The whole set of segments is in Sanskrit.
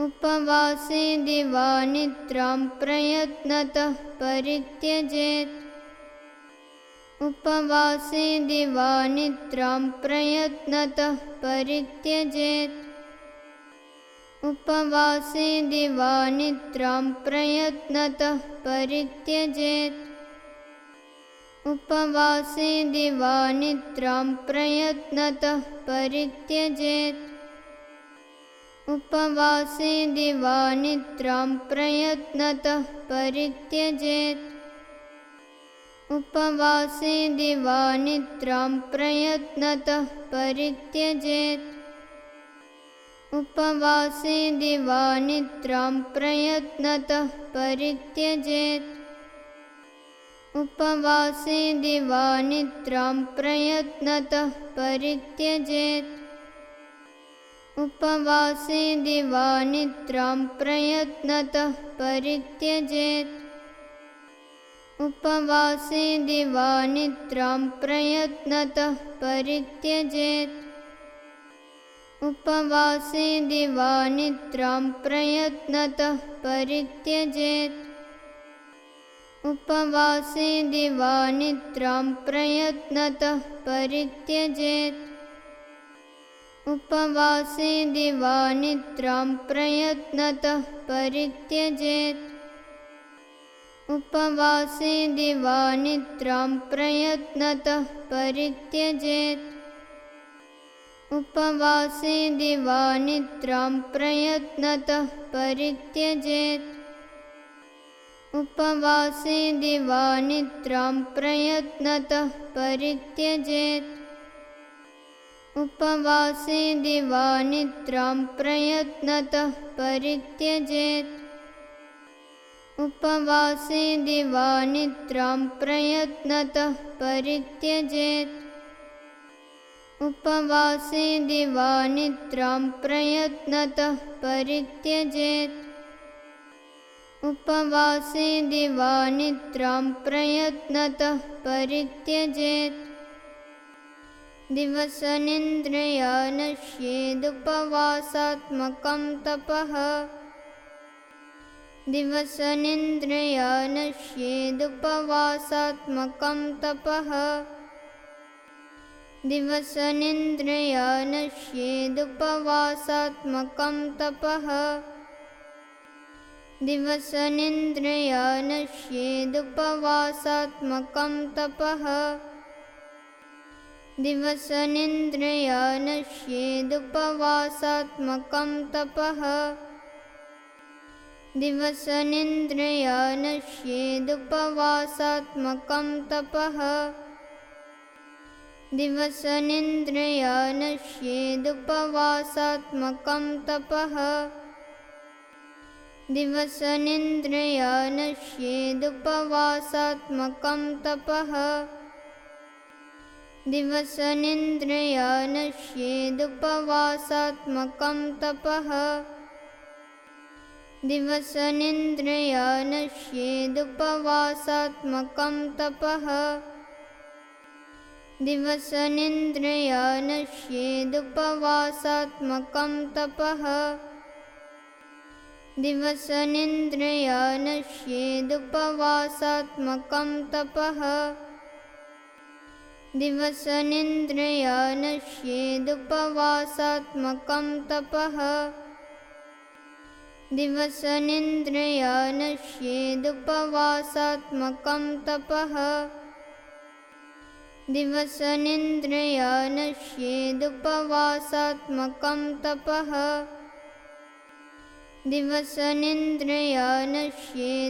उपवासे दिवानिद्रां प्रयत्नतः परित्यजेत्। उपवासे दिवानिद्रां प्रयत्नतः परित्यजेत्। उपवासे दिवानिद्रां प्रयत्नतः परित्यजेत्। उपवासे दिवानिद्रां प्रयत्नतः परित्यजेत् उपवासे दिवानिद्रां प्रयत्नतः परित्यजेत्। उपवासे दिवानिद्रां प्रयत्नतः परित्यजेत्। उपवासे दिवानिद्रां प्रयत्नतः परित्यजेत्। उपवासे दिवानिद्रां प्रयत्नतः परित्यजेत् उपवासे दिवानिद्रां प्रयत्नतः परित्यजेत् उपवासे दिवानिद्रां प्रयत्नतः परित्यजेत् उपवासे दिवानिद्रां प्रयत्नतः परित्यजेत्। उपवासे दिवानिद्रां प्रयत्नतः परित्यजेत्। उपवासे दिवानिद्रां प्रयत्नतः परित्यजेत्। उपवासे दिवानिद्रां प्रयत्नतः परित्यजेत् वस इन्द्रया नस्येदुपवासात्मकं तपः। वसनिन्द्रया नेपवासात्मकं तपः। न्द्रया नश्ये उपवासात्मकं तपः। न्द्रया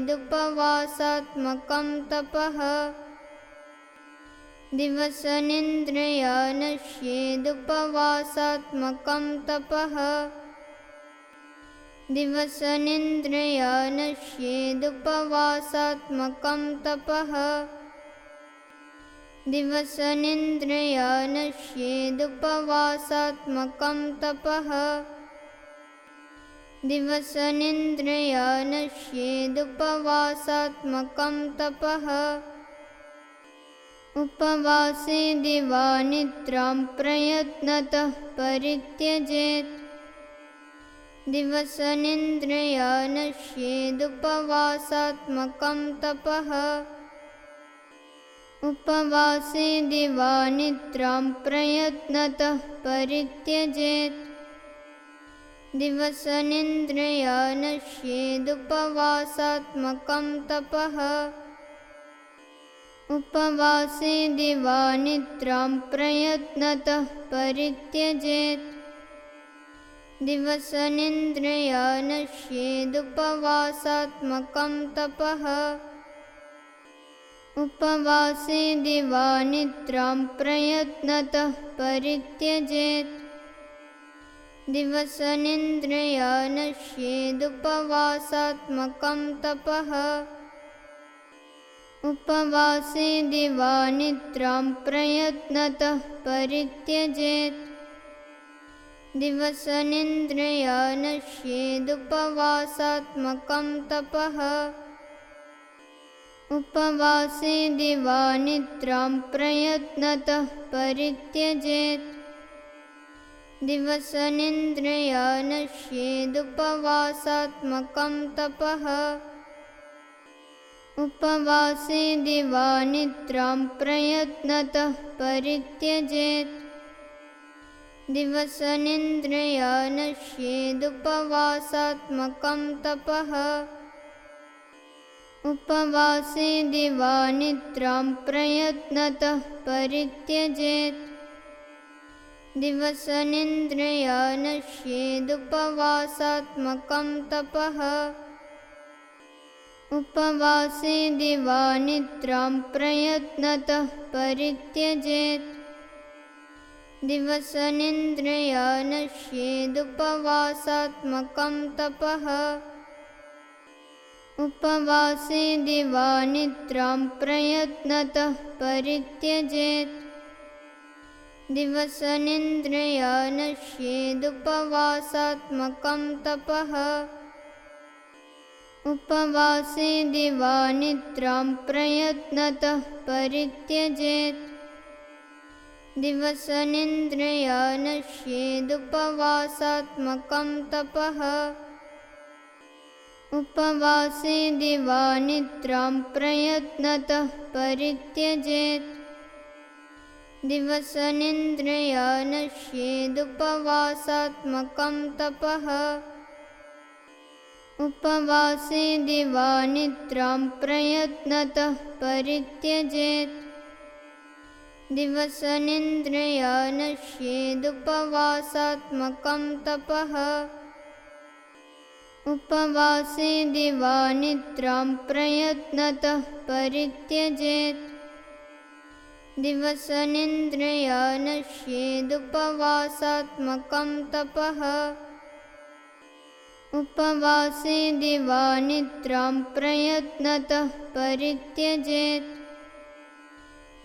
नेपवासात्मकं तपः। न्द्रया नस्येपवासात्मकं तपः। उपवासे दिवा निद्रां प्रयत्नतः परित्यजेत्। दिवसनिन्द्रिया नश्येदुपवासात्मकं तपः। उपवासे दिवा निद्रां प्रयत्नतः परित्यजेत्। जेत् दिवसेन्द्रयानस्येदुपवासात्मकं तपः। उपवासे दिवानिद्रां प्रयत्नतः परित्यजेत्। दिवसनिन्द्रियानश्येदुपवासात्मकं तपः। उपवासे दिवानिद्रां प्रयत्नतः परित्यजेत्। दिवसनिन्द्रियानश्येदुपवासात्मकं तपः उपवासे दिवानिद्रां प्रयत्नतः परित्यजेत्। दिवसनिन्द्रियानश्येदुपवासात्मकं तपः। उपवासे दिवानिद्रां प्रयत्नतः परित्यजेत्। दिवसनिन्द्रियानश्येदुपवासात्मकं तपः उपवासे दिवानिद्रां प्रयत्नतः परित्यजेत्। दिवसनिन्द्रियानश्येदुपवासात्मकं तपः। उपवासे दिवानिद्रां प्रयत्नतः परित्यजेत्। दिवसनिन्द्रियानश्येदुपवासात्मकं तपः उपवासे दिवानिद्रां प्रयत्नतः परित्यजेत्। दिवसनिन्द्रियानश्येदुपवासात्मकं तपः। उपवासे दिवानिद्रां प्रयत्नतः परित्यजेत्। दिवसनिन्द्रियानश्येदुपवासात्मकं तपः उपवासे दिवानिद्रां प्रयत्नतः परित्यजेत्। दिवसनिन्द्रियानश्येदुपवासात्मकं तपः। उपवासे दिवानिद्रां प्रयत्नतः परित्यजेत्। दिवसनिन्द्रियानश्येदुपवासात्मकं तपः उपवासे दिवानिद्रां प्रयत्नतः परित्यजेत्। दिवसनिन्द्रियानश्येदुपवासात्मकं तपः। उपवासे दिवानिद्रां प्रयत्नतः परित्यजेत्। दिवसनिन्द्रियानश्येदुपवासात्मकं तपः उपवासे दिवानिद्रां प्रयत्नतः परित्यजेत्।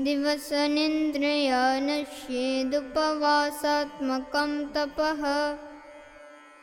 दिवसनिन्द्रियानश्येदुपवासात्मकं तपः